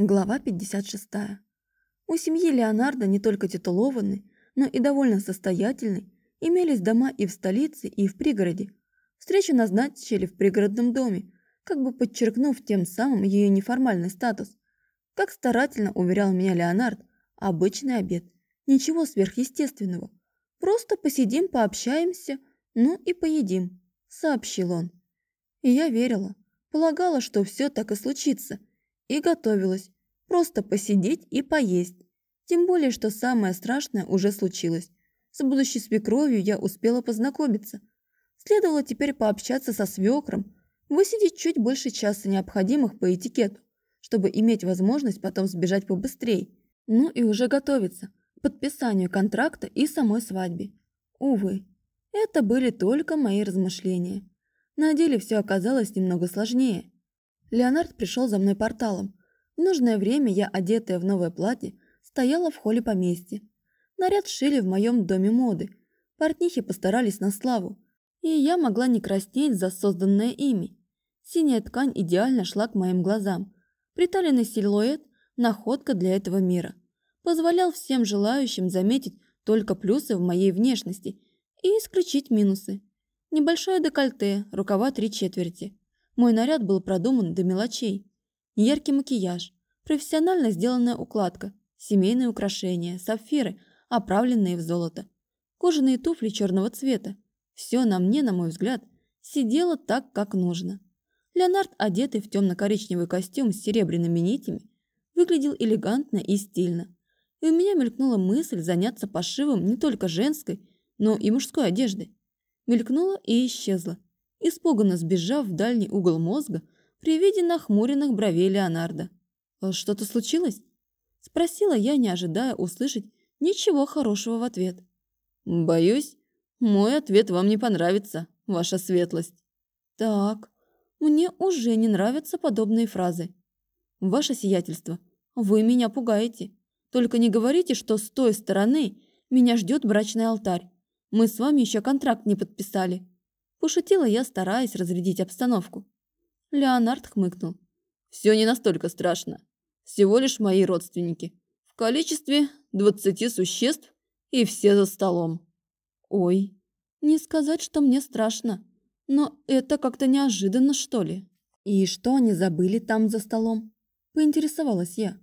Глава 56. У семьи Леонардо не только титулованный, но и довольно состоятельный, имелись дома и в столице, и в пригороде. Встречу назначили в пригородном доме, как бы подчеркнув тем самым ее неформальный статус. Как старательно уверял меня Леонард, обычный обед, ничего сверхъестественного. Просто посидим, пообщаемся, ну и поедим, сообщил он. И я верила, полагала, что все так и случится – и готовилась. Просто посидеть и поесть. Тем более, что самое страшное уже случилось. С будущей свекровью я успела познакомиться. Следовало теперь пообщаться со свекром, высидеть чуть больше часа необходимых по этикету, чтобы иметь возможность потом сбежать побыстрее, ну и уже готовиться к подписанию контракта и самой свадьбе. Увы, это были только мои размышления. На деле все оказалось немного сложнее. Леонард пришел за мной порталом. В нужное время я, одетая в новое платье, стояла в холле поместья. Наряд шили в моем доме моды. Портнихи постарались на славу, и я могла не краснеть за созданное ими. Синяя ткань идеально шла к моим глазам. Приталенный силуэт – находка для этого мира. Позволял всем желающим заметить только плюсы в моей внешности и исключить минусы. Небольшое декольте, рукава три четверти. Мой наряд был продуман до мелочей. Яркий макияж, профессионально сделанная укладка, семейные украшения, сапфиры, оправленные в золото, кожаные туфли черного цвета. Все на мне, на мой взгляд, сидело так, как нужно. Леонард, одетый в темно-коричневый костюм с серебряными нитями, выглядел элегантно и стильно. И у меня мелькнула мысль заняться пошивом не только женской, но и мужской одежды. Мелькнула и исчезла испуганно сбежав в дальний угол мозга при виде нахмуренных бровей Леонардо. «А «Что-то случилось?» – спросила я, не ожидая услышать ничего хорошего в ответ. «Боюсь, мой ответ вам не понравится, ваша светлость». «Так, мне уже не нравятся подобные фразы. Ваше сиятельство, вы меня пугаете. Только не говорите, что с той стороны меня ждет брачный алтарь. Мы с вами еще контракт не подписали. Пошутила я, стараясь разрядить обстановку. Леонард хмыкнул. «Все не настолько страшно. Всего лишь мои родственники. В количестве двадцати существ и все за столом». «Ой, не сказать, что мне страшно, но это как-то неожиданно, что ли?» «И что они забыли там за столом?» – поинтересовалась я.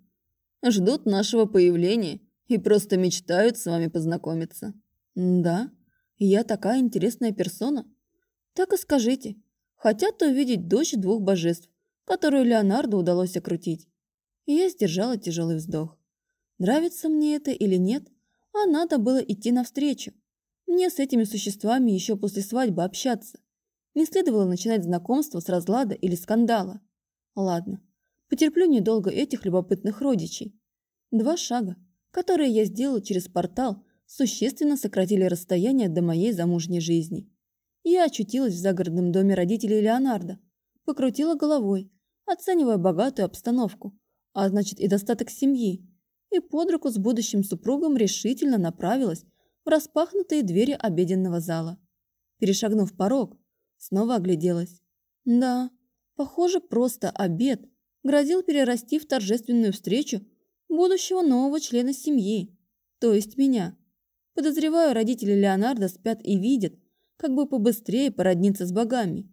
«Ждут нашего появления и просто мечтают с вами познакомиться». «Да? Я такая интересная персона?» Так и скажите. Хотят увидеть дочь двух божеств, которую Леонарду удалось окрутить. И я сдержала тяжелый вздох. Нравится мне это или нет, а надо было идти навстречу. Мне с этими существами еще после свадьбы общаться. Не следовало начинать знакомство с разлада или скандала. Ладно, потерплю недолго этих любопытных родичей. Два шага, которые я сделала через портал, существенно сократили расстояние до моей замужней жизни. Я очутилась в загородном доме родителей Леонардо. Покрутила головой, оценивая богатую обстановку, а значит и достаток семьи, и под руку с будущим супругом решительно направилась в распахнутые двери обеденного зала. Перешагнув порог, снова огляделась. Да, похоже, просто обед грозил перерасти в торжественную встречу будущего нового члена семьи, то есть меня. Подозреваю, родители Леонардо спят и видят, как бы побыстрее породниться с богами.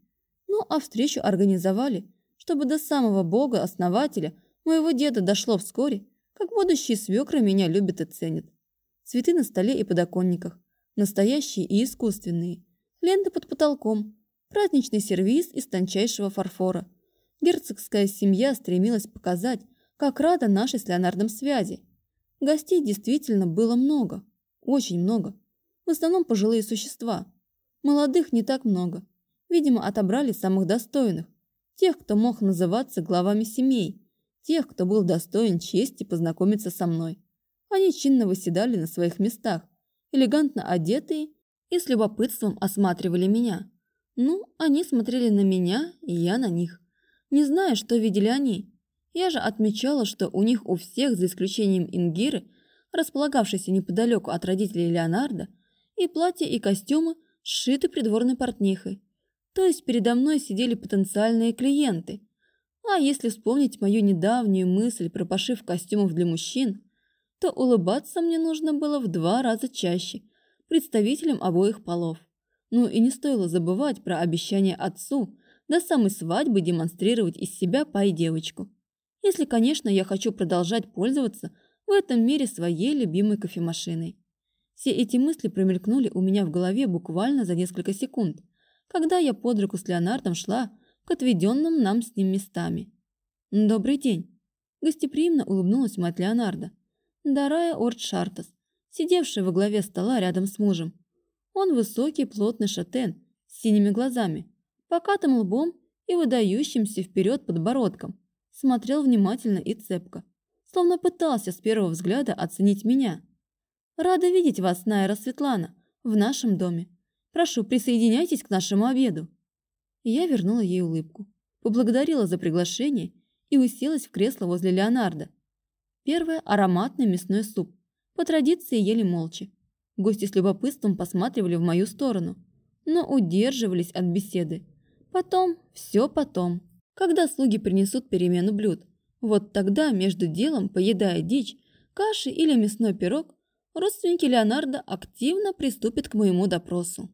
Ну а встречу организовали, чтобы до самого бога-основателя моего деда дошло вскоре, как будущие свекры меня любят и ценят. Цветы на столе и подоконниках, настоящие и искусственные, ленты под потолком, праздничный сервиз из тончайшего фарфора. Герцогская семья стремилась показать, как рада нашей с Леонардом связи. Гостей действительно было много, очень много. В основном пожилые существа, Молодых не так много. Видимо, отобрали самых достойных. Тех, кто мог называться главами семей. Тех, кто был достоин чести познакомиться со мной. Они чинно выседали на своих местах, элегантно одетые и с любопытством осматривали меня. Ну, они смотрели на меня, и я на них. Не знаю, что видели они. Я же отмечала, что у них у всех, за исключением Ингиры, располагавшейся неподалеку от родителей Леонардо, и платья, и костюмы – сшиты придворной портнихой. То есть передо мной сидели потенциальные клиенты. А если вспомнить мою недавнюю мысль про пошив костюмов для мужчин, то улыбаться мне нужно было в два раза чаще представителям обоих полов. Ну и не стоило забывать про обещание отцу до самой свадьбы демонстрировать из себя пай-девочку. Если, конечно, я хочу продолжать пользоваться в этом мире своей любимой кофемашиной. Все эти мысли промелькнули у меня в голове буквально за несколько секунд, когда я под руку с Леонардом шла к отведенным нам с ним местами. «Добрый день!» Гостеприимно улыбнулась мать Леонарда. Дарая Орд Шартас, сидевшая во главе стола рядом с мужем. Он высокий, плотный шатен, с синими глазами, покатым лбом и выдающимся вперед подбородком. Смотрел внимательно и цепко, словно пытался с первого взгляда оценить меня. «Рада видеть вас, Найра Светлана, в нашем доме. Прошу, присоединяйтесь к нашему обеду». Я вернула ей улыбку, поблагодарила за приглашение и уселась в кресло возле Леонардо. Первое – ароматный мясной суп. По традиции ели молча. Гости с любопытством посматривали в мою сторону, но удерживались от беседы. Потом, все потом, когда слуги принесут перемену блюд. Вот тогда, между делом, поедая дичь, каши или мясной пирог, родственники Леонардо активно приступят к моему допросу.